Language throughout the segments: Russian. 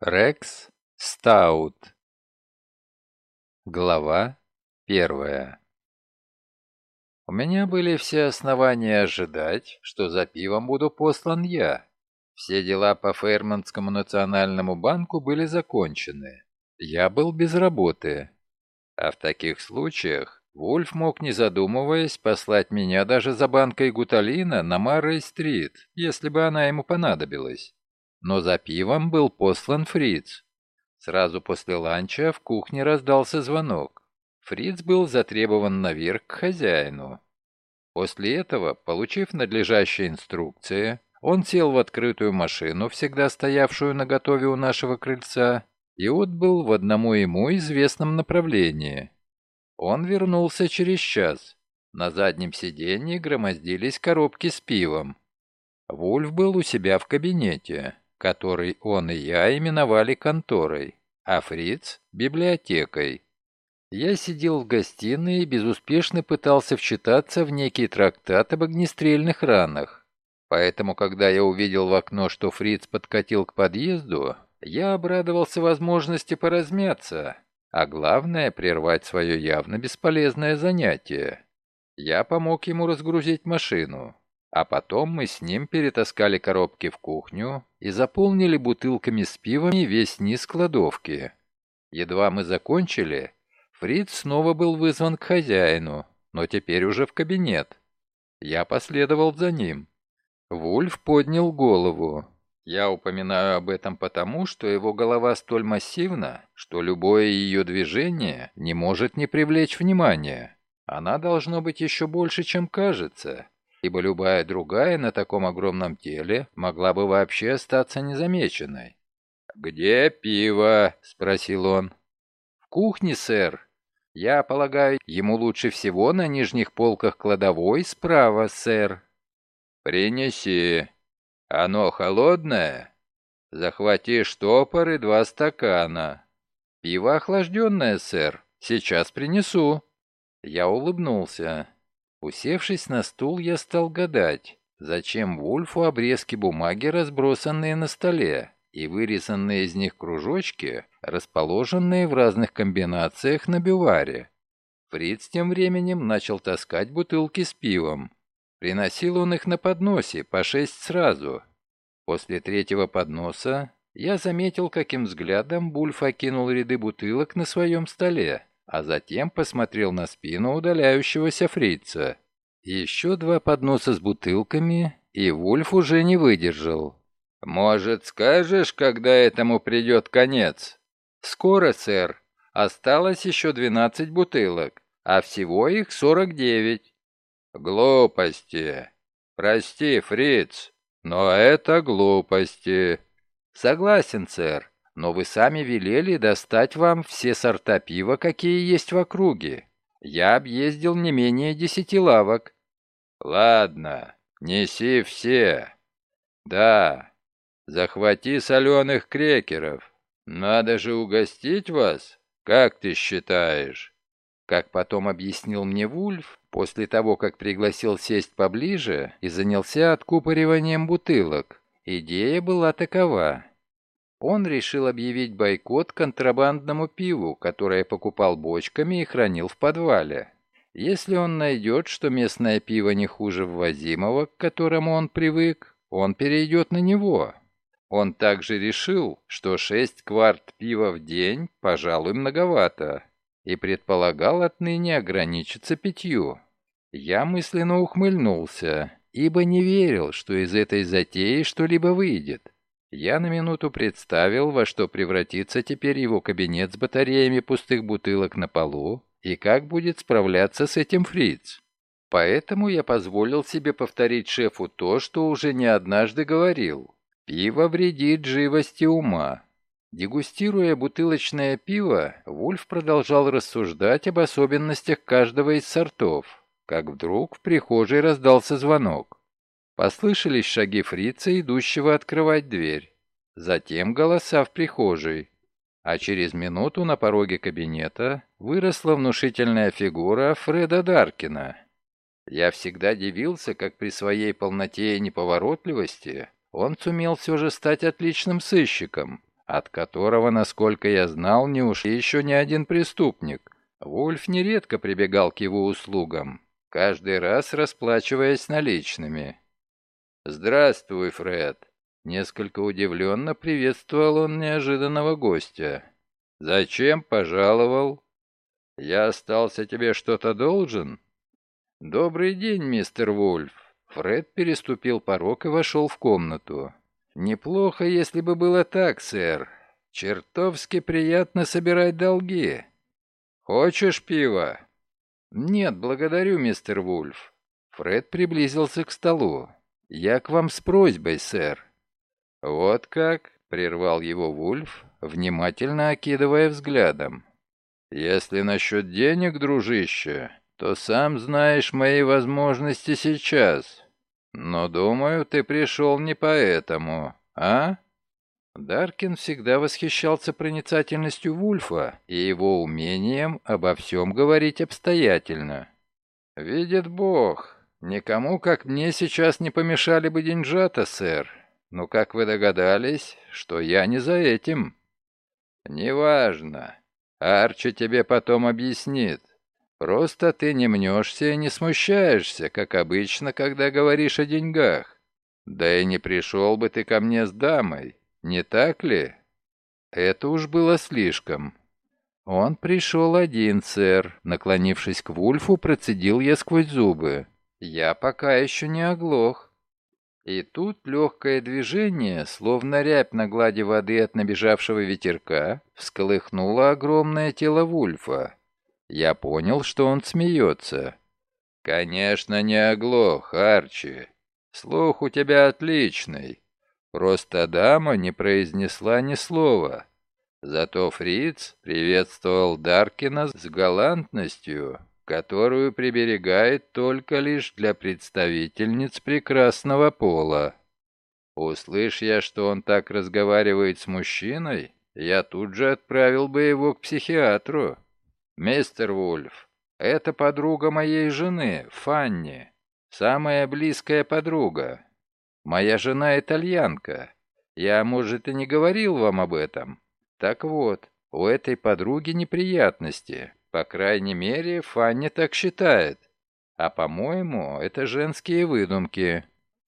Рекс Стаут. Глава первая. У меня были все основания ожидать, что за пивом буду послан я. Все дела по Фейрманскому национальному банку были закончены. Я был без работы. А в таких случаях Вульф мог, не задумываясь, послать меня даже за банкой Гуталина на Маррей-стрит, если бы она ему понадобилась но за пивом был послан Фриц. Сразу после ланча в кухне раздался звонок. Фриц был затребован наверх к хозяину. После этого, получив надлежащие инструкции, он сел в открытую машину, всегда стоявшую на готове у нашего крыльца, и отбыл в одному ему известном направлении. Он вернулся через час. На заднем сиденье громоздились коробки с пивом. Вульф был у себя в кабинете который он и я именовали конторой, а Фриц — библиотекой. Я сидел в гостиной и безуспешно пытался вчитаться в некий трактат об огнестрельных ранах. Поэтому, когда я увидел в окно, что Фриц подкатил к подъезду, я обрадовался возможности поразмяться, а главное — прервать свое явно бесполезное занятие. Я помог ему разгрузить машину. А потом мы с ним перетаскали коробки в кухню и заполнили бутылками с пивами весь низ кладовки. Едва мы закончили, Фриц снова был вызван к хозяину, но теперь уже в кабинет. Я последовал за ним. Вульф поднял голову. Я упоминаю об этом потому, что его голова столь массивна, что любое ее движение не может не привлечь внимания. Она должно быть еще больше, чем кажется, ибо любая другая на таком огромном теле могла бы вообще остаться незамеченной. «Где пиво?» — спросил он. «В кухне, сэр. Я полагаю, ему лучше всего на нижних полках кладовой справа, сэр». «Принеси. Оно холодное? Захвати штопор и два стакана». «Пиво охлажденное, сэр. Сейчас принесу». Я улыбнулся. Усевшись на стул, я стал гадать, зачем Вульфу обрезки бумаги, разбросанные на столе, и вырезанные из них кружочки, расположенные в разных комбинациях на биваре. Фриц тем временем начал таскать бутылки с пивом. Приносил он их на подносе, по шесть сразу. После третьего подноса я заметил, каким взглядом Бульф окинул ряды бутылок на своем столе а затем посмотрел на спину удаляющегося фрица. Еще два подноса с бутылками, и Вульф уже не выдержал. «Может, скажешь, когда этому придет конец?» «Скоро, сэр. Осталось еще двенадцать бутылок, а всего их сорок девять». «Глупости. Прости, фриц, но это глупости». «Согласен, сэр но вы сами велели достать вам все сорта пива, какие есть в округе. Я объездил не менее десяти лавок». «Ладно, неси все. Да, захвати соленых крекеров. Надо же угостить вас, как ты считаешь?» Как потом объяснил мне Вульф, после того, как пригласил сесть поближе и занялся откупориванием бутылок, идея была такова. Он решил объявить бойкот контрабандному пиву, которое покупал бочками и хранил в подвале. Если он найдет, что местное пиво не хуже ввозимого, к которому он привык, он перейдет на него. Он также решил, что 6 кварт пива в день, пожалуй, многовато, и предполагал отныне ограничиться пятью. Я мысленно ухмыльнулся, ибо не верил, что из этой затеи что-либо выйдет. Я на минуту представил, во что превратится теперь его кабинет с батареями пустых бутылок на полу и как будет справляться с этим фриц. Поэтому я позволил себе повторить шефу то, что уже не однажды говорил. Пиво вредит живости ума. Дегустируя бутылочное пиво, Вульф продолжал рассуждать об особенностях каждого из сортов, как вдруг в прихожей раздался звонок. Послышались шаги фрица, идущего открывать дверь. Затем голоса в прихожей. А через минуту на пороге кабинета выросла внушительная фигура Фреда Даркина. Я всегда дивился, как при своей полноте и неповоротливости он сумел все же стать отличным сыщиком, от которого, насколько я знал, не ушел еще ни один преступник. Вульф нередко прибегал к его услугам, каждый раз расплачиваясь наличными. «Здравствуй, Фред!» Несколько удивленно приветствовал он неожиданного гостя. «Зачем пожаловал?» «Я остался тебе что-то должен?» «Добрый день, мистер Вульф!» Фред переступил порог и вошел в комнату. «Неплохо, если бы было так, сэр. Чертовски приятно собирать долги. Хочешь пива?» «Нет, благодарю, мистер Вульф». Фред приблизился к столу. «Я к вам с просьбой, сэр». «Вот как?» — прервал его Вульф, внимательно окидывая взглядом. «Если насчет денег, дружище, то сам знаешь мои возможности сейчас. Но, думаю, ты пришел не поэтому, а?» Даркин всегда восхищался проницательностью Вульфа и его умением обо всем говорить обстоятельно. «Видит Бог, никому, как мне, сейчас не помешали бы деньжата, сэр. Но как вы догадались, что я не за этим?» «Неважно. Арчи тебе потом объяснит. Просто ты не мнешься и не смущаешься, как обычно, когда говоришь о деньгах. Да и не пришел бы ты ко мне с дамой, не так ли? Это уж было слишком. Он пришел один, сэр. Наклонившись к Вульфу, процедил я сквозь зубы. Я пока еще не оглох. И тут легкое движение, словно рябь на глади воды от набежавшего ветерка, всколыхнуло огромное тело Вульфа. Я понял, что он смеется. «Конечно, не оглох, Арчи. Слух у тебя отличный. Просто дама не произнесла ни слова. Зато Фриц приветствовал Даркина с галантностью, которую приберегает только лишь для представительниц прекрасного пола. Услышь я, что он так разговаривает с мужчиной, я тут же отправил бы его к психиатру. «Мистер Вульф, это подруга моей жены, Фанни, самая близкая подруга. Моя жена итальянка. Я, может, и не говорил вам об этом. Так вот, у этой подруги неприятности. По крайней мере, Фанни так считает. А, по-моему, это женские выдумки.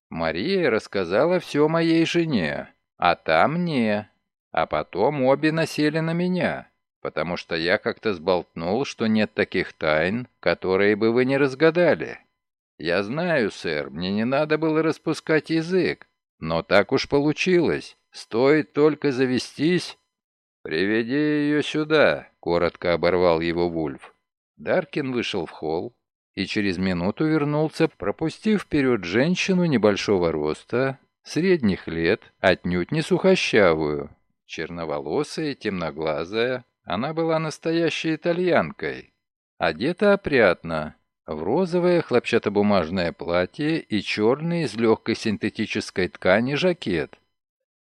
Мария рассказала все моей жене, а та мне. А потом обе насели на меня потому что я как-то сболтнул, что нет таких тайн, которые бы вы не разгадали. Я знаю, сэр, мне не надо было распускать язык, но так уж получилось. Стоит только завестись. Приведи ее сюда, коротко оборвал его Вульф. Даркин вышел в холл и через минуту вернулся, пропустив вперед женщину небольшого роста, средних лет, отнюдь не сухощавую, черноволосая, темноглазая, она была настоящей итальянкой. Одета опрятно, в розовое хлопчатобумажное платье и черный из легкой синтетической ткани жакет.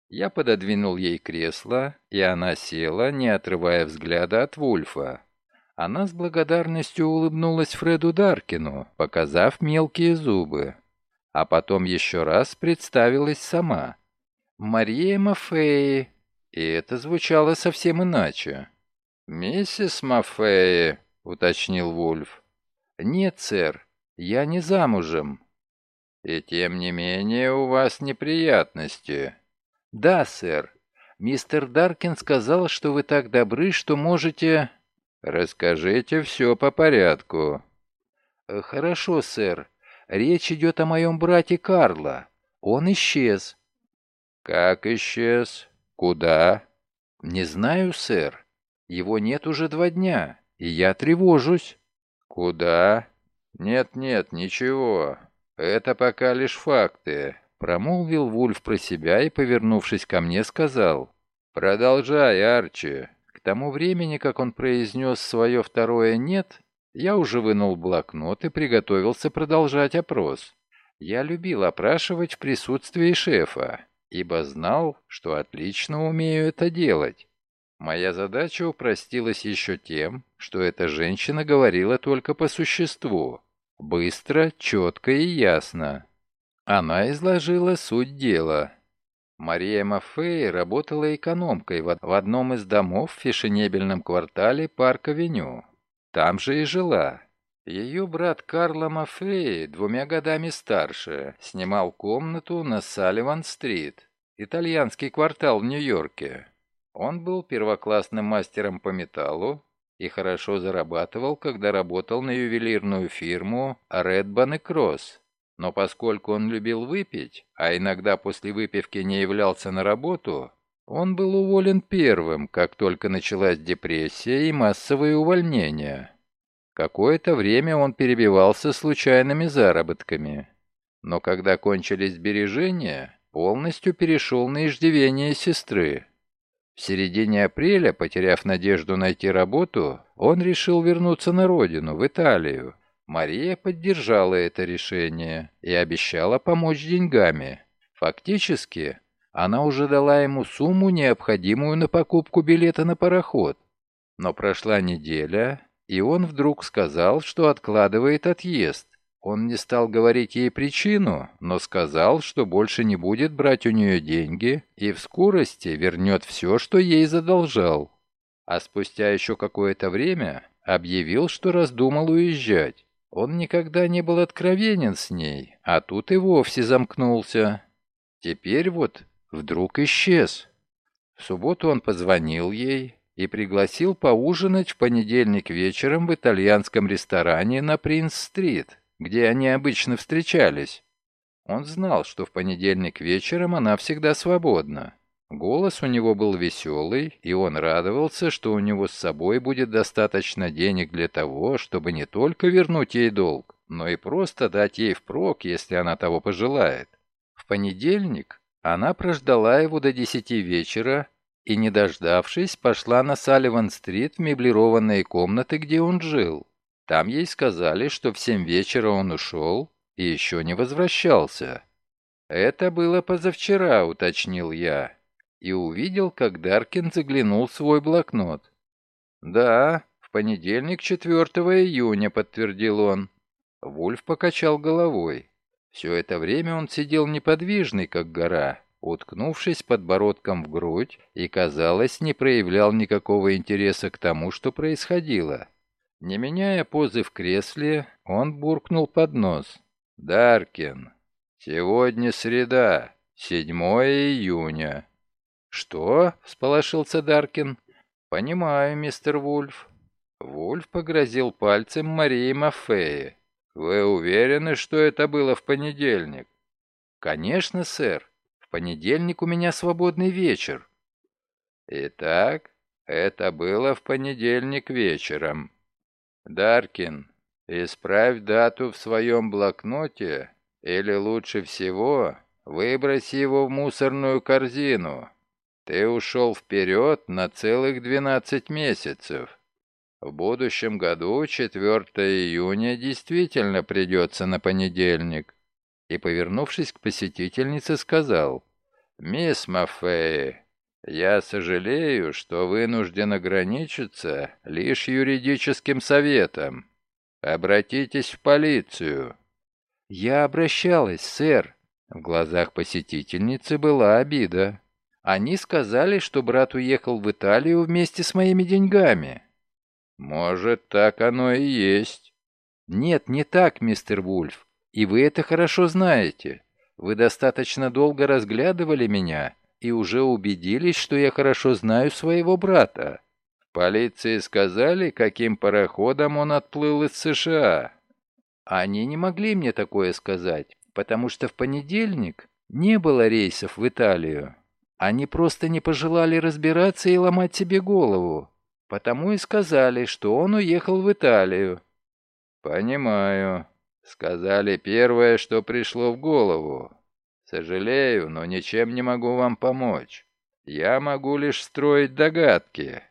Я пододвинул ей кресло, и она села, не отрывая взгляда от Вульфа. Она с благодарностью улыбнулась Фреду Даркину, показав мелкие зубы. А потом еще раз представилась сама. Мария Мафеи. И это звучало совсем иначе. «Миссис Маффеи», — уточнил Вульф. «Нет, сэр, я не замужем». «И тем не менее у вас неприятности». «Да, сэр. Мистер Даркин сказал, что вы так добры, что можете...» «Расскажите все по порядку». «Э, «Хорошо, сэр. Речь идет о моем брате Карла. Он исчез». «Как исчез? Куда?» «Не знаю, сэр. Его нет уже два дня, и я тревожусь». «Куда?» «Нет-нет, ничего. Это пока лишь факты», — промолвил Вульф про себя и, повернувшись ко мне, сказал. «Продолжай, Арчи». К тому времени, как он произнес свое второе «нет», я уже вынул блокнот и приготовился продолжать опрос. Я любил опрашивать в присутствии шефа, ибо знал, что отлично умею это делать. Моя задача упростилась еще тем, что эта женщина говорила только по существу. Быстро, четко и ясно. Она изложила суть дела. Мария Маффей работала экономкой в одном из домов в фешенебельном квартале Парк-авеню. Там же и жила. Ее брат Карло Маффей, двумя годами старше, снимал комнату на Салливан-стрит, итальянский квартал в Нью-Йорке. Он был первоклассным мастером по металлу и хорошо зарабатывал, когда работал на ювелирную фирму Redban Кросс. Но поскольку он любил выпить, а иногда после выпивки не являлся на работу, он был уволен первым, как только началась депрессия и массовые увольнения. Какое-то время он перебивался случайными заработками. Но когда кончились сбережения, полностью перешел на иждивение сестры. В середине апреля, потеряв надежду найти работу, он решил вернуться на родину, в Италию. Мария поддержала это решение и обещала помочь деньгами. Фактически, она уже дала ему сумму, необходимую на покупку билета на пароход. Но прошла неделя, и он вдруг сказал, что откладывает отъезд. Он не стал говорить ей причину, но сказал, что больше не будет брать у нее деньги и в скорости вернет все, что ей задолжал. А спустя еще какое-то время объявил, что раздумал уезжать. Он никогда не был откровенен с ней, а тут и вовсе замкнулся. Теперь вот вдруг исчез. В субботу он позвонил ей, и пригласил поужинать в понедельник вечером в итальянском ресторане на Принц-стрит, где они обычно встречались. Он знал, что в понедельник вечером она всегда свободна. Голос у него был веселый, и он радовался, что у него с собой будет достаточно денег для того, чтобы не только вернуть ей долг, но и просто дать ей впрок, если она того пожелает. В понедельник она прождала его до десяти вечера и, не дождавшись, пошла на Салливан-стрит в меблированные комнаты, где он жил. Там ей сказали, что в семь вечера он ушел и еще не возвращался. «Это было позавчера», — уточнил я, и увидел, как Даркин заглянул в свой блокнот. «Да, в понедельник 4 июня», — подтвердил он. Вульф покачал головой. Все это время он сидел неподвижный, как гора, уткнувшись подбородком в грудь и, казалось, не проявлял никакого интереса к тому, что происходило. Не меняя позы в кресле, он буркнул под нос. «Даркин, сегодня среда, 7 июня». «Что?» — всполошился Даркин. «Понимаю, мистер Вульф». Вульф погрозил пальцем Марии Маффеи. «Вы уверены, что это было в понедельник?» «Конечно, сэр. В понедельник у меня свободный вечер». «Итак, это было в понедельник вечером. Даркин, исправь дату в своем блокноте, или лучше всего, выбрось его в мусорную корзину. Ты ушел вперед на целых 12 месяцев. В будущем году 4 июня действительно придется на понедельник и, повернувшись к посетительнице, сказал, «Мисс Маффей, я сожалею, что вынужден ограничиться лишь юридическим советом. Обратитесь в полицию». «Я обращалась, сэр». В глазах посетительницы была обида. Они сказали, что брат уехал в Италию вместе с моими деньгами. Может, так оно и есть. Нет, не так, мистер Вульф. И вы это хорошо знаете. Вы достаточно долго разглядывали меня и уже убедились, что я хорошо знаю своего брата. Полиции сказали, каким пароходом он отплыл из США. Они не могли мне такое сказать, потому что в понедельник не было рейсов в Италию. Они просто не пожелали разбираться и ломать себе голову. Потому и сказали, что он уехал в Италию. «Понимаю. Сказали первое, что пришло в голову. Сожалею, но ничем не могу вам помочь. Я могу лишь строить догадки.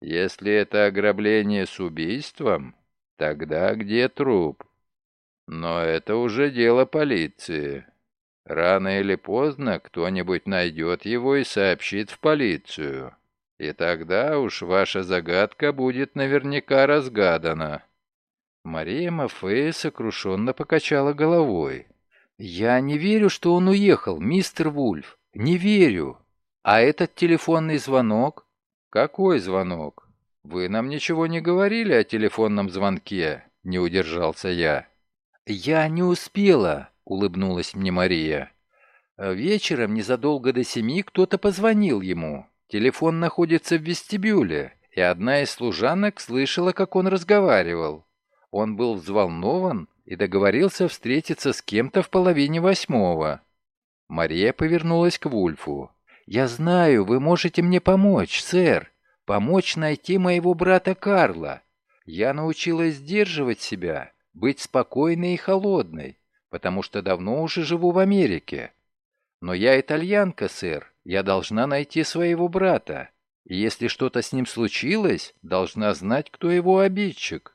Если это ограбление с убийством, тогда где труп? Но это уже дело полиции. Рано или поздно кто-нибудь найдет его и сообщит в полицию. И тогда уж ваша загадка будет наверняка разгадана. Мария Мафея сокрушенно покачала головой. «Я не верю, что он уехал, мистер Вульф. «Не верю. А этот телефонный звонок?» «Какой звонок? Вы нам ничего не говорили о телефонном звонке?» — не удержался я. «Я не успела», — улыбнулась мне Мария. Вечером, незадолго до семи, кто-то позвонил ему. Телефон находится в вестибюле, и одна из служанок слышала, как он разговаривал. Он был взволнован и договорился встретиться с кем-то в половине восьмого. Мария повернулась к Вульфу. «Я знаю, вы можете мне помочь, сэр. Помочь найти моего брата Карла. Я научилась сдерживать себя, быть спокойной и холодной, потому что давно уже живу в Америке. Но я итальянка, сэр. Я должна найти своего брата. И если что-то с ним случилось, должна знать, кто его обидчик».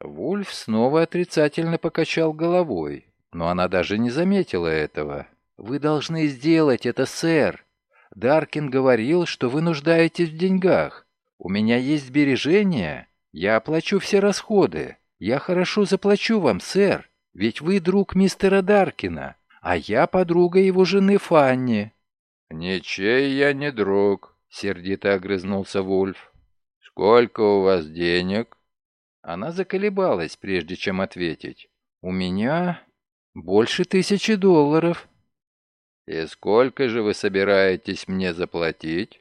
Вульф снова отрицательно покачал головой, но она даже не заметила этого. «Вы должны сделать это, сэр. Даркин говорил, что вы нуждаетесь в деньгах. У меня есть сбережения. Я оплачу все расходы. Я хорошо заплачу вам, сэр, ведь вы друг мистера Даркина а я подруга его жены Фанни». «Ничей я не друг», — сердито огрызнулся Вульф. «Сколько у вас денег?» Она заколебалась, прежде чем ответить. «У меня больше тысячи долларов». «И сколько же вы собираетесь мне заплатить?»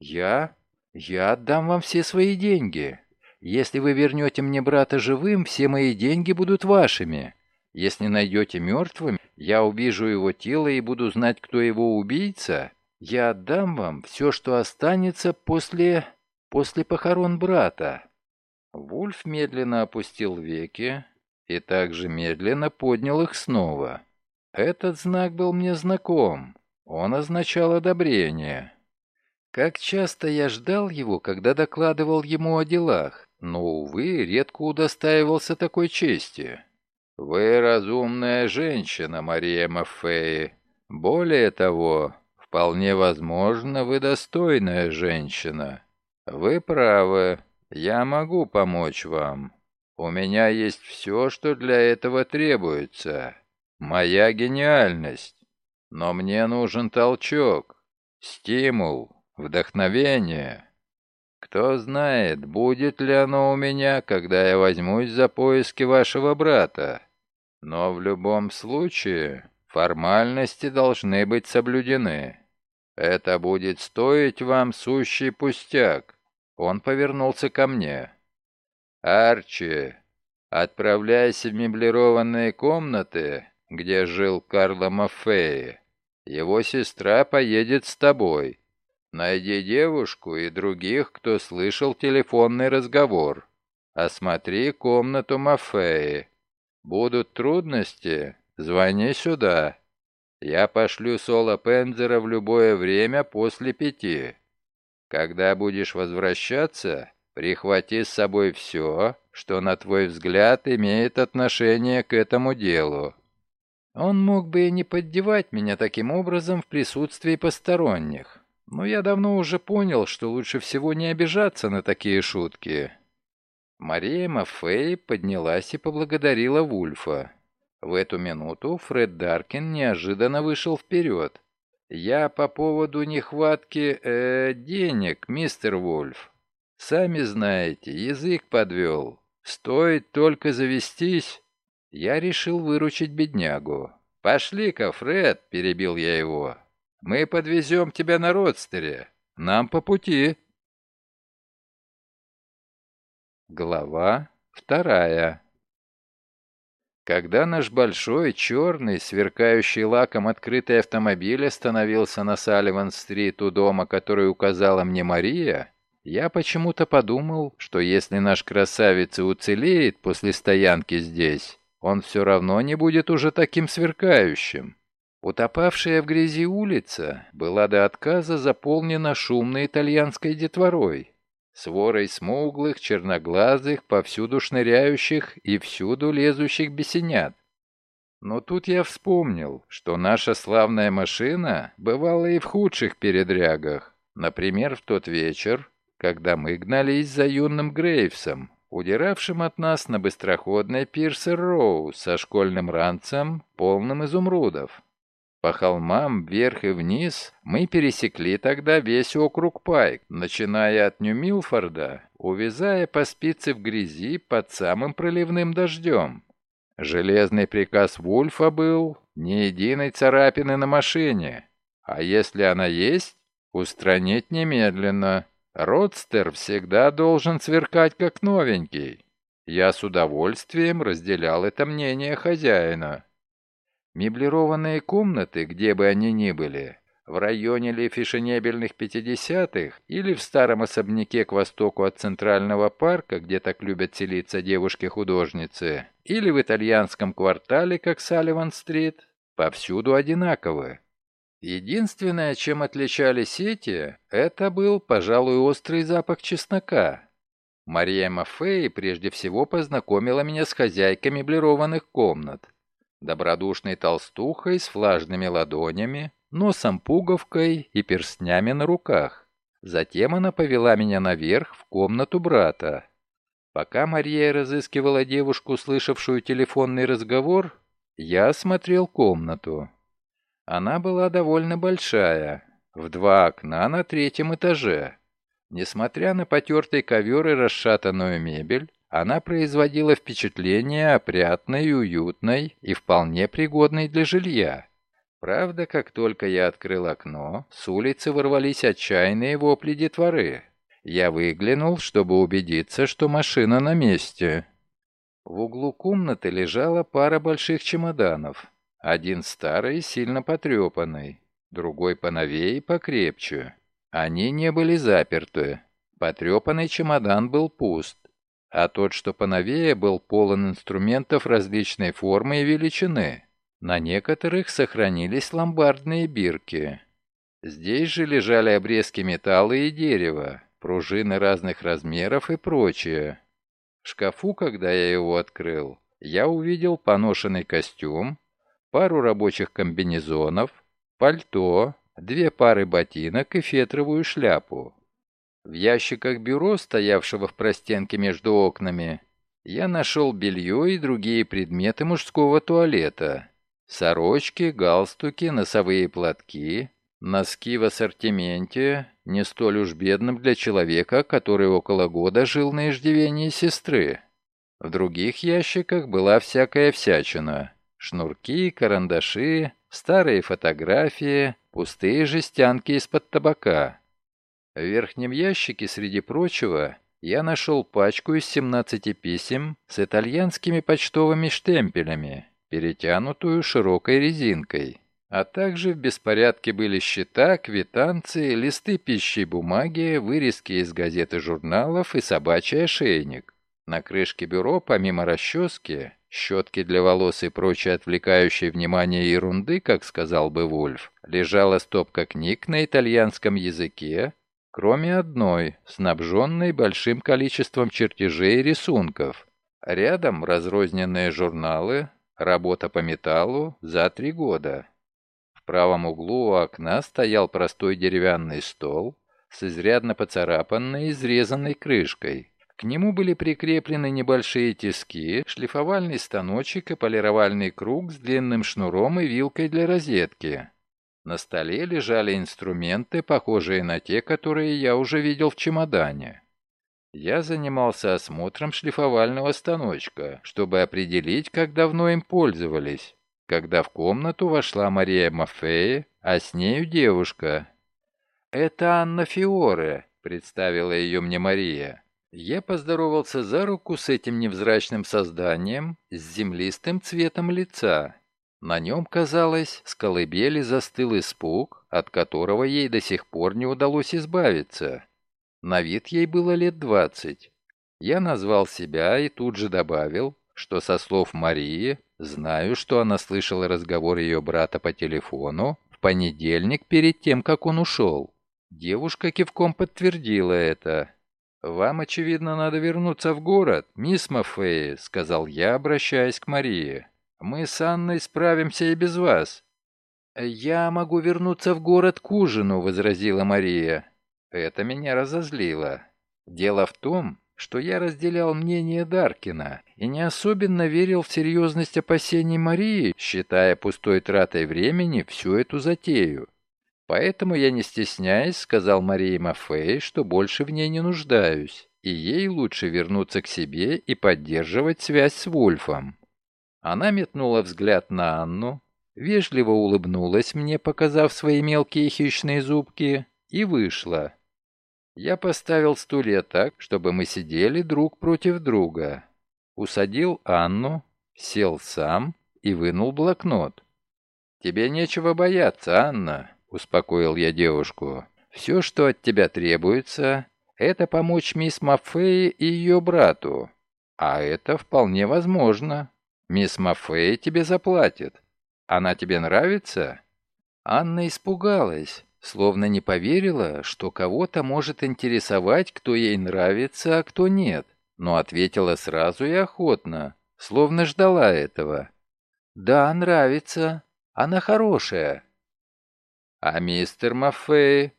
«Я? Я отдам вам все свои деньги. Если вы вернете мне брата живым, все мои деньги будут вашими. Если найдете мертвым, я увижу его тело и буду знать, кто его убийца. Я отдам вам все, что останется после... после похорон брата». Вульф медленно опустил веки и также медленно поднял их снова. Этот знак был мне знаком. Он означал одобрение. Как часто я ждал его, когда докладывал ему о делах, но, увы, редко удостаивался такой чести. «Вы разумная женщина, Мария Маффеи. Более того, вполне возможно, вы достойная женщина. Вы правы, я могу помочь вам. У меня есть все, что для этого требуется. Моя гениальность. Но мне нужен толчок, стимул, вдохновение». Кто знает, будет ли оно у меня, когда я возьмусь за поиски вашего брата. Но в любом случае формальности должны быть соблюдены. Это будет стоить вам сущий пустяк. Он повернулся ко мне. Арчи, отправляйся в меблированные комнаты, где жил Карло Маффеи. Его сестра поедет с тобой. Найди девушку и других, кто слышал телефонный разговор. Осмотри комнату Мафеи. Будут трудности? Звони сюда. Я пошлю Соло Пензера в любое время после пяти. Когда будешь возвращаться, прихвати с собой все, что, на твой взгляд, имеет отношение к этому делу. Он мог бы и не поддевать меня таким образом в присутствии посторонних. Но я давно уже понял, что лучше всего не обижаться на такие шутки. Мария Маффей поднялась и поблагодарила Вульфа. В эту минуту Фред Даркин неожиданно вышел вперед. «Я по поводу нехватки э, денег, мистер Вульф. Сами знаете, язык подвел. Стоит только завестись». Я решил выручить беднягу. «Пошли-ка, Фред», — перебил я его. Мы подвезем тебя на родстере. Нам по пути». Глава вторая Когда наш большой, черный, сверкающий лаком открытый автомобиль остановился на Салливан-стрит у дома, который указала мне Мария, я почему-то подумал, что если наш красавец уцелеет после стоянки здесь, он все равно не будет уже таким сверкающим. Утопавшая в грязи улица была до отказа заполнена шумной итальянской детворой, сворой смуглых, черноглазых, повсюду шныряющих и всюду лезущих бесенят. Но тут я вспомнил, что наша славная машина бывала и в худших передрягах. Например, в тот вечер, когда мы гнались за юным Грейвсом, удиравшим от нас на быстроходной Пирсер Роу со школьным ранцем, полным изумрудов. По холмам вверх и вниз мы пересекли тогда весь округ Пайк, начиная от Нью-Милфорда, увязая по спице в грязи под самым проливным дождем. Железный приказ Вульфа был «ни единой царапины на машине», а если она есть, устранить немедленно. Родстер всегда должен сверкать как новенький. Я с удовольствием разделял это мнение хозяина. Меблированные комнаты, где бы они ни были, в районе ли фешенебельных 50-х или в старом особняке к востоку от Центрального парка, где так любят селиться девушки-художницы, или в итальянском квартале, как Салливан-стрит, повсюду одинаковы. Единственное, чем отличались эти, это был, пожалуй, острый запах чеснока. Мария Мафей прежде всего познакомила меня с хозяйкой меблированных комнат добродушной толстухой с влажными ладонями, носом-пуговкой и перстнями на руках. Затем она повела меня наверх в комнату брата. Пока Мария разыскивала девушку, слышавшую телефонный разговор, я осмотрел комнату. Она была довольно большая, в два окна на третьем этаже. Несмотря на потертый ковер и расшатанную мебель, она производила впечатление опрятной, уютной и вполне пригодной для жилья. Правда, как только я открыл окно, с улицы ворвались отчаянные вопли детворы. Я выглянул, чтобы убедиться, что машина на месте. В углу комнаты лежала пара больших чемоданов. Один старый, сильно потрепанный, другой поновее и покрепче. Они не были заперты. Потрепанный чемодан был пуст а тот, что поновее, был полон инструментов различной формы и величины. На некоторых сохранились ломбардные бирки. Здесь же лежали обрезки металла и дерева, пружины разных размеров и прочее. В шкафу, когда я его открыл, я увидел поношенный костюм, пару рабочих комбинезонов, пальто, две пары ботинок и фетровую шляпу. В ящиках бюро, стоявшего в простенке между окнами, я нашел белье и другие предметы мужского туалета. Сорочки, галстуки, носовые платки, носки в ассортименте, не столь уж бедным для человека, который около года жил на иждивении сестры. В других ящиках была всякая всячина. Шнурки, карандаши, старые фотографии, пустые жестянки из-под табака. В верхнем ящике, среди прочего, я нашел пачку из 17 писем с итальянскими почтовыми штемпелями, перетянутую широкой резинкой. А также в беспорядке были счета, квитанции, листы пищи бумаги, вырезки из газет и журналов и собачий ошейник. На крышке бюро, помимо расчески, щетки для волос и прочей отвлекающей внимание ерунды, как сказал бы Вульф, лежала стопка книг на итальянском языке, кроме одной, снабженной большим количеством чертежей и рисунков. Рядом разрозненные журналы, работа по металлу за три года. В правом углу у окна стоял простой деревянный стол с изрядно поцарапанной и изрезанной крышкой. К нему были прикреплены небольшие тиски, шлифовальный станочек и полировальный круг с длинным шнуром и вилкой для розетки. На столе лежали инструменты, похожие на те, которые я уже видел в чемодане. Я занимался осмотром шлифовального станочка, чтобы определить, как давно им пользовались, когда в комнату вошла Мария Мафея, а с нею девушка. «Это Анна Фиоре», — представила ее мне Мария. Я поздоровался за руку с этим невзрачным созданием с землистым цветом лица. На нем, казалось, с колыбели застыл испуг, от которого ей до сих пор не удалось избавиться. На вид ей было лет двадцать. Я назвал себя и тут же добавил, что со слов Марии знаю, что она слышала разговор ее брата по телефону в понедельник перед тем, как он ушел. Девушка кивком подтвердила это. «Вам, очевидно, надо вернуться в город, мисс Маффей», — сказал я, обращаясь к Марии. Мы с Анной справимся и без вас». «Я могу вернуться в город к ужину», — возразила Мария. Это меня разозлило. Дело в том, что я разделял мнение Даркина и не особенно верил в серьезность опасений Марии, считая пустой тратой времени всю эту затею. Поэтому я, не стесняясь, сказал Марии Мафей, что больше в ней не нуждаюсь, и ей лучше вернуться к себе и поддерживать связь с Вольфом. Она метнула взгляд на Анну, вежливо улыбнулась мне, показав свои мелкие хищные зубки, и вышла. Я поставил стулья так, чтобы мы сидели друг против друга. Усадил Анну, сел сам и вынул блокнот. «Тебе нечего бояться, Анна», — успокоил я девушку. «Все, что от тебя требуется, это помочь мисс Маффей и ее брату. А это вполне возможно. Мисс Маффей тебе заплатит. Она тебе нравится?» Анна испугалась, словно не поверила, что кого-то может интересовать, кто ей нравится, а кто нет, но ответила сразу и охотно, словно ждала этого. «Да, нравится. Она хорошая». «А мистер Маффей?»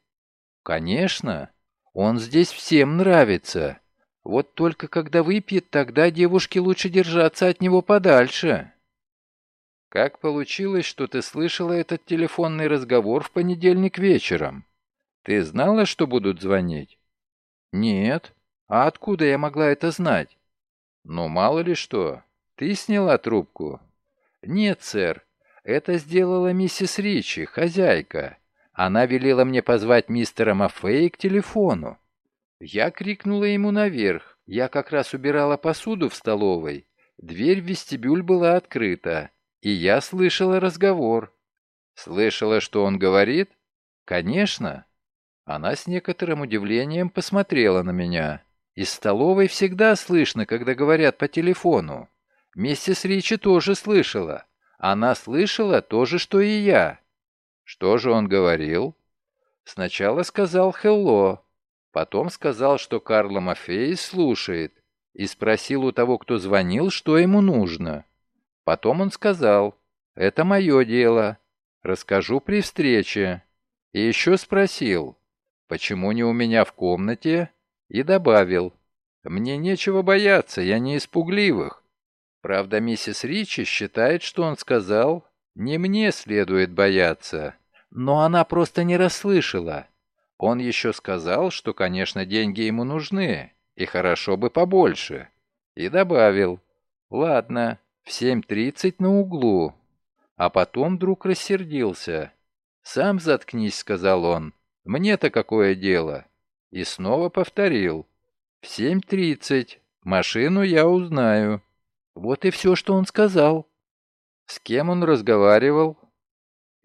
«Конечно. Он здесь всем нравится. Вот только когда выпьет, тогда девушке лучше держаться от него подальше». Как получилось, что ты слышала этот телефонный разговор в понедельник вечером? Ты знала, что будут звонить? Нет. А откуда я могла это знать? Ну, мало ли что. Ты сняла трубку? Нет, сэр. Это сделала миссис Ричи, хозяйка. Она велела мне позвать мистера Маффея к телефону. Я крикнула ему наверх. Я как раз убирала посуду в столовой. Дверь в вестибюль была открыта. И я слышала разговор. Слышала, что он говорит? Конечно. Она с некоторым удивлением посмотрела на меня. Из столовой всегда слышно, когда говорят по телефону. Миссис Ричи тоже слышала. Она слышала то же, что и я. Что же он говорил? Сначала сказал «хелло», потом сказал, что Карла Мафей слушает, и спросил у того, кто звонил, что ему нужно. Потом он сказал, «Это мое дело. Расскажу при встрече». И еще спросил, «Почему не у меня в комнате?» И добавил, «Мне нечего бояться, я не испугливых». Правда, миссис Ричи считает, что он сказал, «Не мне следует бояться». Но она просто не расслышала. Он еще сказал, что, конечно, деньги ему нужны, и хорошо бы побольше. И добавил, «Ладно, в 7.30 на углу. А потом вдруг рассердился. «Сам заткнись», — сказал он. «Мне-то какое дело?» И снова повторил. «В 7.30. Машину я узнаю». Вот и все, что он сказал. С кем он разговаривал?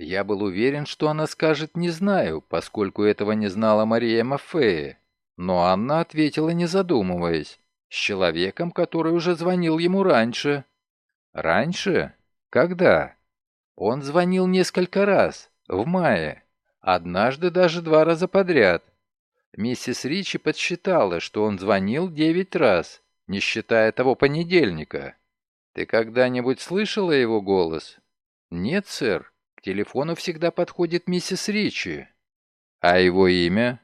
Я был уверен, что она скажет «не знаю», поскольку этого не знала Мария Маффея. Но Анна ответила, не задумываясь, с человеком, который уже звонил ему раньше. Раньше? Когда? Он звонил несколько раз, в мае. Однажды даже два раза подряд. Миссис Ричи подсчитала, что он звонил девять раз, не считая того понедельника. Ты когда-нибудь слышала его голос? Нет, сэр. Телефону всегда подходит миссис Ричи. А его имя?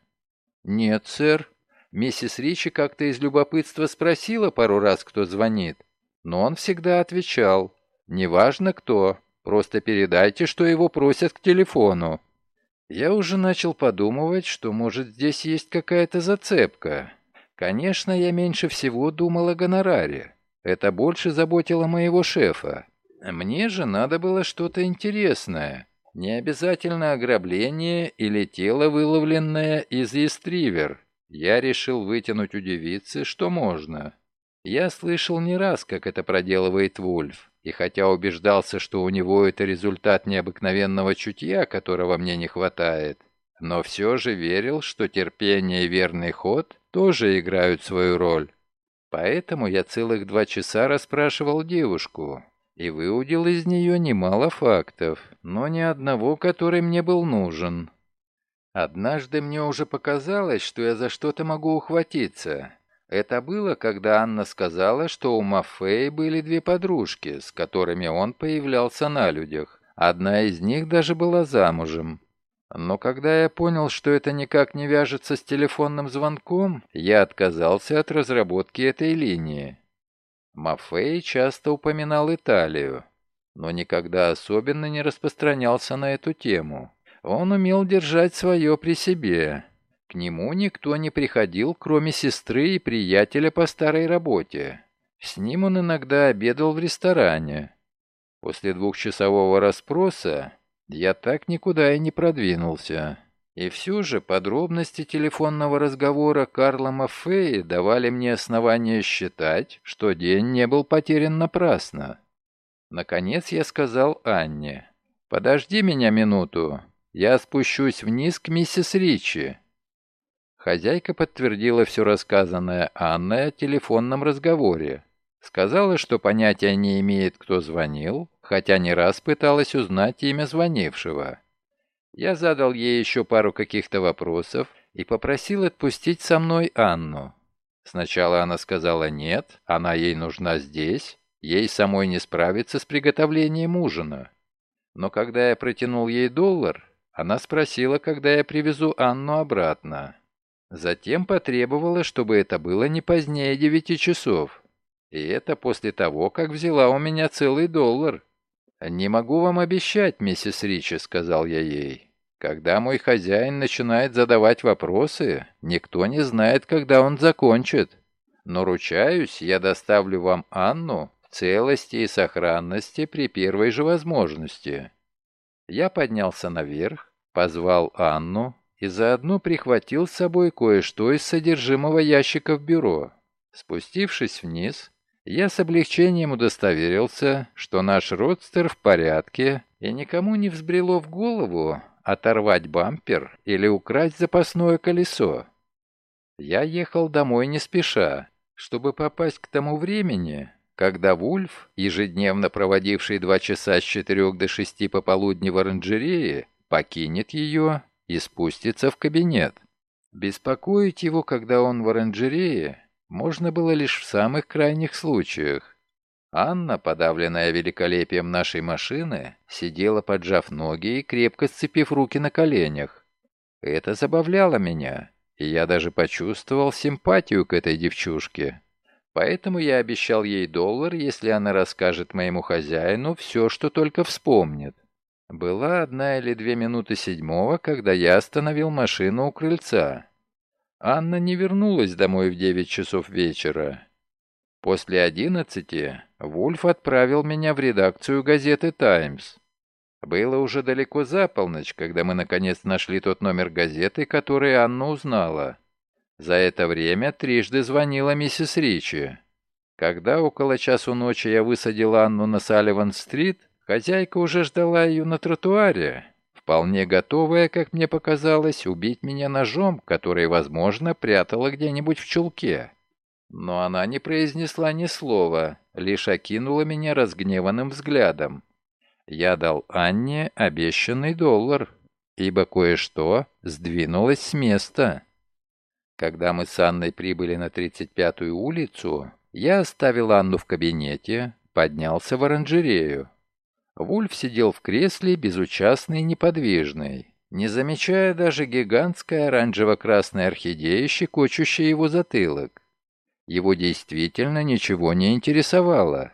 Нет, сэр. Миссис Ричи как-то из любопытства спросила пару раз, кто звонит. Но он всегда отвечал, «Неважно кто, просто передайте, что его просят к телефону». Я уже начал подумывать, что, может, здесь есть какая-то зацепка. Конечно, я меньше всего думал о гонораре. Это больше заботило моего шефа. Мне же надо было что-то интересное. Не обязательно ограбление или тело, выловленное из истривер. Я решил вытянуть у девицы, что можно. Я слышал не раз, как это проделывает Вульф, и хотя убеждался, что у него это результат необыкновенного чутья, которого мне не хватает, но все же верил, что терпение и верный ход тоже играют свою роль. Поэтому я целых два часа расспрашивал девушку и выудил из нее немало фактов, но ни одного, который мне был нужен. Однажды мне уже показалось, что я за что-то могу ухватиться, это было, когда Анна сказала, что у Маффей были две подружки, с которыми он появлялся на людях. Одна из них даже была замужем. Но когда я понял, что это никак не вяжется с телефонным звонком, я отказался от разработки этой линии. Мафей часто упоминал Италию, но никогда особенно не распространялся на эту тему. Он умел держать свое при себе. К нему никто не приходил, кроме сестры и приятеля по старой работе. С ним он иногда обедал в ресторане. После двухчасового расспроса я так никуда и не продвинулся. И все же подробности телефонного разговора Карла Маффеи давали мне основание считать, что день не был потерян напрасно. Наконец я сказал Анне, «Подожди меня минуту, я спущусь вниз к миссис Ричи». Хозяйка подтвердила все рассказанное Анной о телефонном разговоре. Сказала, что понятия не имеет, кто звонил, хотя не раз пыталась узнать имя звонившего. Я задал ей еще пару каких-то вопросов и попросил отпустить со мной Анну. Сначала она сказала нет, она ей нужна здесь, ей самой не справиться с приготовлением ужина. Но когда я протянул ей доллар, она спросила, когда я привезу Анну обратно. Затем потребовала, чтобы это было не позднее девяти часов. И это после того, как взяла у меня целый доллар. «Не могу вам обещать, миссис Ричи», — сказал я ей. «Когда мой хозяин начинает задавать вопросы, никто не знает, когда он закончит. Но ручаюсь, я доставлю вам Анну в целости и сохранности при первой же возможности». Я поднялся наверх, позвал Анну и заодно прихватил с собой кое-что из содержимого ящика в бюро. Спустившись вниз, я с облегчением удостоверился, что наш родстер в порядке, и никому не взбрело в голову оторвать бампер или украсть запасное колесо. Я ехал домой не спеша, чтобы попасть к тому времени, когда Вульф, ежедневно проводивший два часа с четырех до шести пополудни в оранжерее, покинет ее и спустится в кабинет. Беспокоить его, когда он в оранжерее, можно было лишь в самых крайних случаях. Анна, подавленная великолепием нашей машины, сидела поджав ноги и крепко сцепив руки на коленях. Это забавляло меня, и я даже почувствовал симпатию к этой девчушке. Поэтому я обещал ей доллар, если она расскажет моему хозяину все, что только вспомнит. Была одна или две минуты седьмого, когда я остановил машину у крыльца. Анна не вернулась домой в девять часов вечера. После одиннадцати Вульф отправил меня в редакцию газеты «Таймс». Было уже далеко за полночь, когда мы наконец нашли тот номер газеты, который Анна узнала. За это время трижды звонила миссис Ричи. Когда около часу ночи я высадил Анну на Салливан-стрит, хозяйка уже ждала ее на тротуаре, вполне готовая, как мне показалось, убить меня ножом, который, возможно, прятала где-нибудь в чулке. Но она не произнесла ни слова, лишь окинула меня разгневанным взглядом. Я дал Анне обещанный доллар, ибо кое-что сдвинулось с места. Когда мы с Анной прибыли на 35-ю улицу, я оставил Анну в кабинете, поднялся в оранжерею. Вульф сидел в кресле, безучастный и неподвижный, не замечая даже гигантской оранжево-красной орхидеи, щекочущей его затылок. Его действительно ничего не интересовало,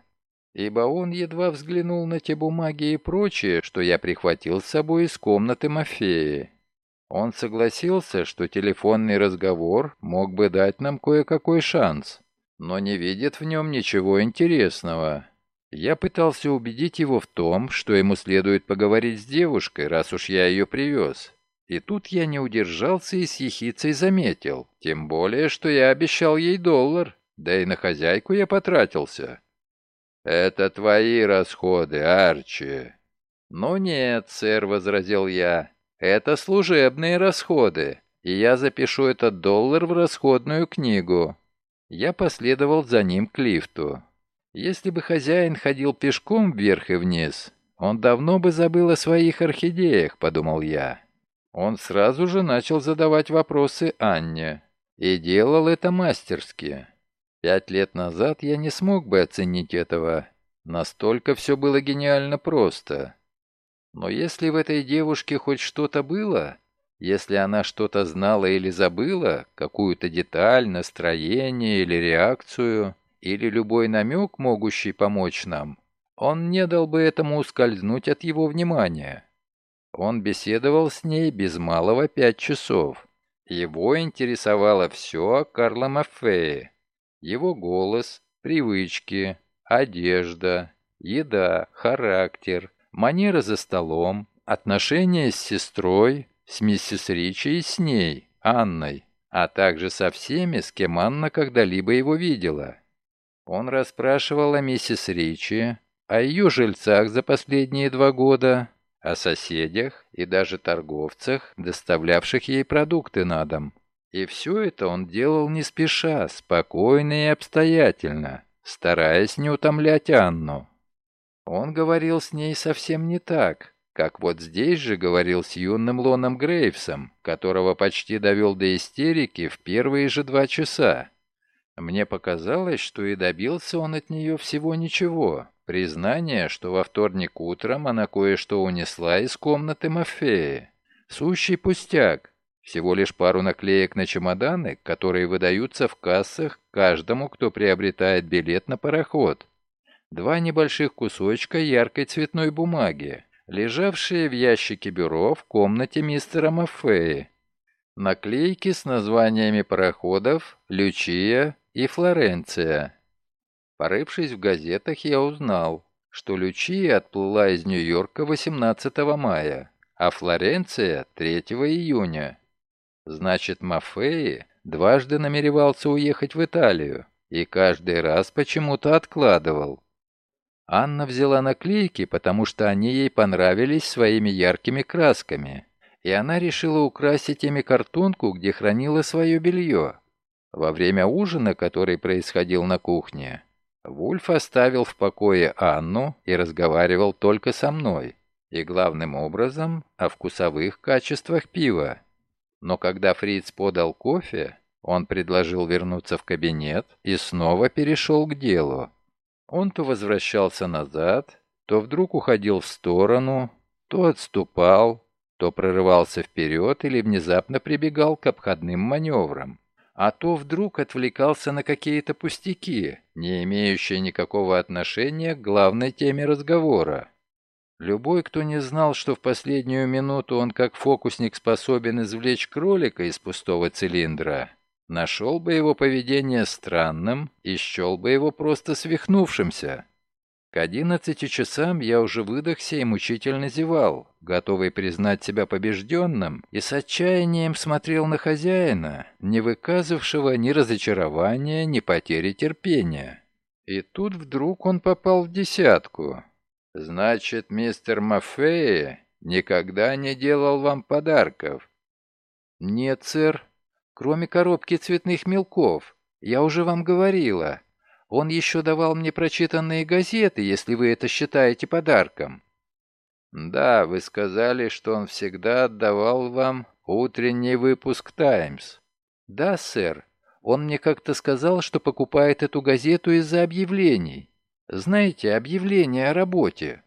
ибо он едва взглянул на те бумаги и прочее, что я прихватил с собой из комнаты Мафеи. Он согласился, что телефонный разговор мог бы дать нам кое-какой шанс, но не видит в нем ничего интересного. Я пытался убедить его в том, что ему следует поговорить с девушкой, раз уж я ее привез. И тут я не удержался и с ехицей заметил. Тем более, что я обещал ей доллар, да и на хозяйку я потратился. «Это твои расходы, Арчи». «Ну нет, сэр», — возразил я, — «это служебные расходы, и я запишу этот доллар в расходную книгу». Я последовал за ним к лифту. Если бы хозяин ходил пешком вверх и вниз, он давно бы забыл о своих орхидеях, подумал я. Он сразу же начал задавать вопросы Анне. И делал это мастерски. Пять лет назад я не смог бы оценить этого. Настолько все было гениально просто. Но если в этой девушке хоть что-то было, если она что-то знала или забыла, какую-то деталь, настроение или реакцию, или любой намек, могущий помочь нам, он не дал бы этому ускользнуть от его внимания. Он беседовал с ней без малого пять часов. Его интересовало все о Карло Маффее. Его голос, привычки, одежда, еда, характер, манера за столом, отношения с сестрой, с миссис Ричи и с ней, Анной, а также со всеми, с кем Анна когда-либо его видела. Он расспрашивал о миссис Ричи, о ее жильцах за последние два года, о соседях и даже торговцах, доставлявших ей продукты на дом. И все это он делал не спеша, спокойно и обстоятельно, стараясь не утомлять Анну. Он говорил с ней совсем не так, как вот здесь же говорил с юным Лоном Грейвсом, которого почти довел до истерики в первые же два часа. Мне показалось, что и добился он от нее всего ничего. Признание, что во вторник утром она кое-что унесла из комнаты Мафеи. Сущий пустяк. Всего лишь пару наклеек на чемоданы, которые выдаются в кассах каждому, кто приобретает билет на пароход. Два небольших кусочка яркой цветной бумаги, лежавшие в ящике бюро в комнате мистера Мафеи. Наклейки с названиями пароходов «Лючия» и «Флоренция». Порывшись в газетах, я узнал, что Лючия отплыла из Нью-Йорка 18 мая, а Флоренция — 3 июня. Значит, Мафеи дважды намеревался уехать в Италию и каждый раз почему-то откладывал. Анна взяла наклейки, потому что они ей понравились своими яркими красками, и она решила украсить ими картонку, где хранила свое белье. Во время ужина, который происходил на кухне, Вульф оставил в покое Анну и разговаривал только со мной, и главным образом о вкусовых качествах пива. Но когда Фриц подал кофе, он предложил вернуться в кабинет и снова перешел к делу. Он то возвращался назад, то вдруг уходил в сторону, то отступал, то прорывался вперед или внезапно прибегал к обходным маневрам а то вдруг отвлекался на какие-то пустяки, не имеющие никакого отношения к главной теме разговора. Любой, кто не знал, что в последнюю минуту он как фокусник способен извлечь кролика из пустого цилиндра, нашел бы его поведение странным и счел бы его просто свихнувшимся. К одиннадцати часам я уже выдохся и мучительно зевал, готовый признать себя побежденным, и с отчаянием смотрел на хозяина, не выказывавшего ни разочарования, ни потери терпения. И тут вдруг он попал в десятку. «Значит, мистер Маффеи никогда не делал вам подарков?» «Нет, сэр, кроме коробки цветных мелков. Я уже вам говорила. Он еще давал мне прочитанные газеты, если вы это считаете подарком». «Да, вы сказали, что он всегда отдавал вам утренний выпуск «Таймс». «Да, сэр. Он мне как-то сказал, что покупает эту газету из-за объявлений. Знаете, объявления о работе».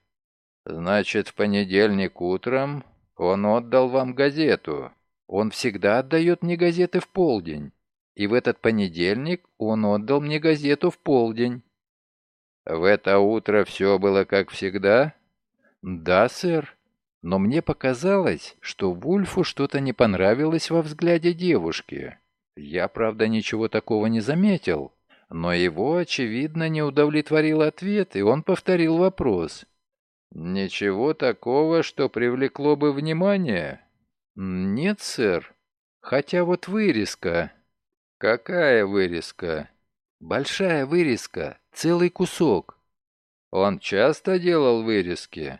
«Значит, в понедельник утром он отдал вам газету». «Он всегда отдает мне газеты в полдень и в этот понедельник он отдал мне газету в полдень. В это утро все было как всегда? Да, сэр. Но мне показалось, что Вульфу что-то не понравилось во взгляде девушки. Я, правда, ничего такого не заметил, но его, очевидно, не удовлетворил ответ, и он повторил вопрос. «Ничего такого, что привлекло бы внимание?» «Нет, сэр. Хотя вот вырезка, «Какая вырезка?» «Большая вырезка, целый кусок». «Он часто делал вырезки?»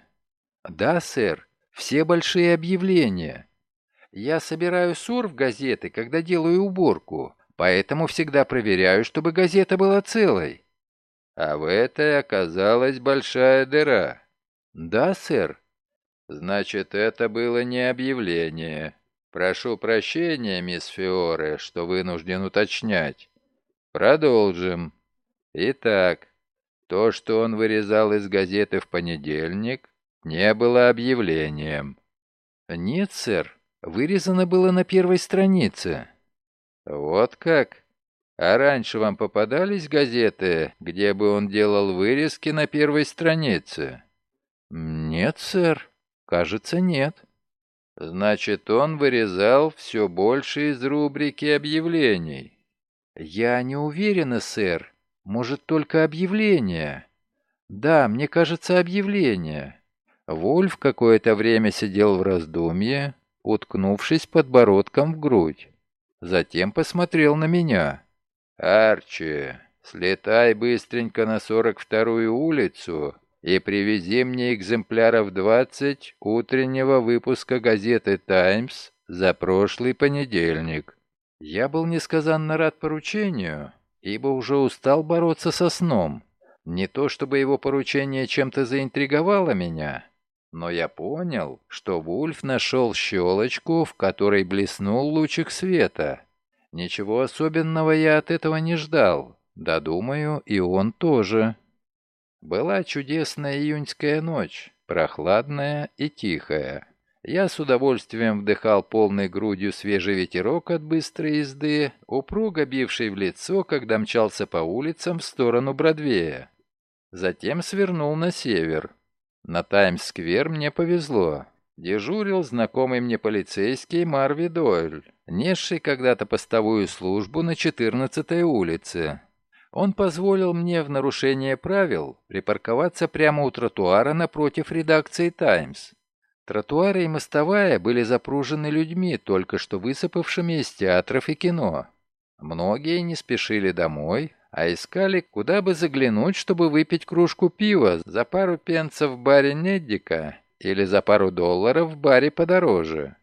«Да, сэр, все большие объявления. Я собираю сур в газеты, когда делаю уборку, поэтому всегда проверяю, чтобы газета была целой». «А в этой оказалась большая дыра?» «Да, сэр». «Значит, это было не объявление». Прошу прощения, мисс Фиоре, что вынужден уточнять. Продолжим. Итак, то, что он вырезал из газеты в понедельник, не было объявлением. Нет, сэр, вырезано было на первой странице. Вот как? А раньше вам попадались газеты, где бы он делал вырезки на первой странице? Нет, сэр, кажется, нет. Значит, он вырезал все больше из рубрики объявлений. Я не уверена, сэр. Может, только объявление. Да, мне кажется, объявление. Вольф какое-то время сидел в раздумье, уткнувшись подбородком в грудь. Затем посмотрел на меня. «Арчи, слетай быстренько на 42-ю улицу и привези мне экземпляров 20 утреннего выпуска газеты «Таймс» за прошлый понедельник». Я был несказанно рад поручению, ибо уже устал бороться со сном. Не то чтобы его поручение чем-то заинтриговало меня, но я понял, что Вульф нашел щелочку, в которой блеснул лучик света. Ничего особенного я от этого не ждал. Да, думаю, и он тоже. Была чудесная июньская ночь, прохладная и тихая. Я с удовольствием вдыхал полной грудью свежий ветерок от быстрой езды, упруго бивший в лицо, когда мчался по улицам в сторону Бродвея. Затем свернул на север. На Таймс-сквер мне повезло. Дежурил знакомый мне полицейский Марви Дойль несший когда-то постовую службу на 14-й улице. Он позволил мне в нарушение правил припарковаться прямо у тротуара напротив редакции «Таймс». Тротуары и мостовая были запружены людьми, только что высыпавшими из театров и кино. Многие не спешили домой, а искали, куда бы заглянуть, чтобы выпить кружку пива за пару пенсов в баре Неддика или за пару долларов в баре подороже.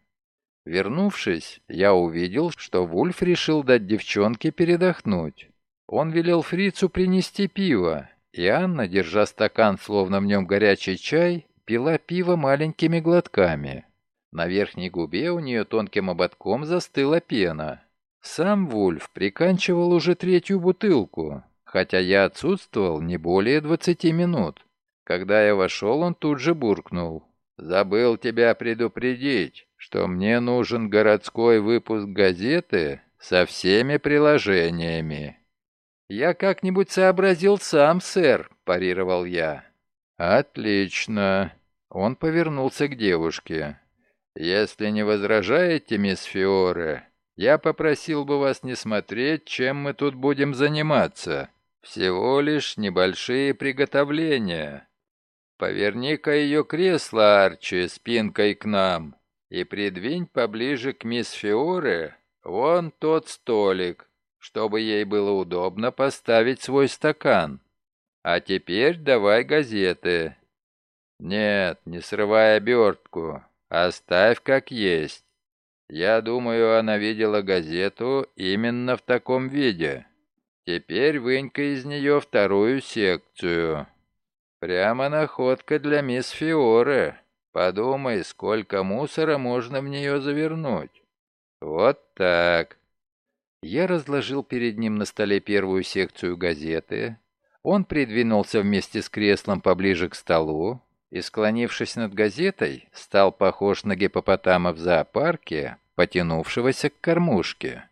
Вернувшись, я увидел, что Вульф решил дать девчонке передохнуть. Он велел фрицу принести пиво, и Анна, держа стакан, словно в нем горячий чай, пила пиво маленькими глотками. На верхней губе у нее тонким ободком застыла пена. Сам Вульф приканчивал уже третью бутылку, хотя я отсутствовал не более двадцати минут. Когда я вошел, он тут же буркнул. «Забыл тебя предупредить что мне нужен городской выпуск газеты со всеми приложениями. «Я как-нибудь сообразил сам, сэр», – парировал я. «Отлично». Он повернулся к девушке. «Если не возражаете, мисс Фиоре, я попросил бы вас не смотреть, чем мы тут будем заниматься. Всего лишь небольшие приготовления. Поверни-ка ее кресло, Арчи, спинкой к нам и придвинь поближе к мисс Фиоре вон тот столик, чтобы ей было удобно поставить свой стакан. А теперь давай газеты. Нет, не срывай обертку, оставь как есть. Я думаю, она видела газету именно в таком виде. Теперь вынь-ка из нее вторую секцию. Прямо находка для мисс Фиоры. Подумай, сколько мусора можно в нее завернуть. Вот так. Я разложил перед ним на столе первую секцию газеты. Он придвинулся вместе с креслом поближе к столу и, склонившись над газетой, стал похож на гипопотама в зоопарке, потянувшегося к кормушке.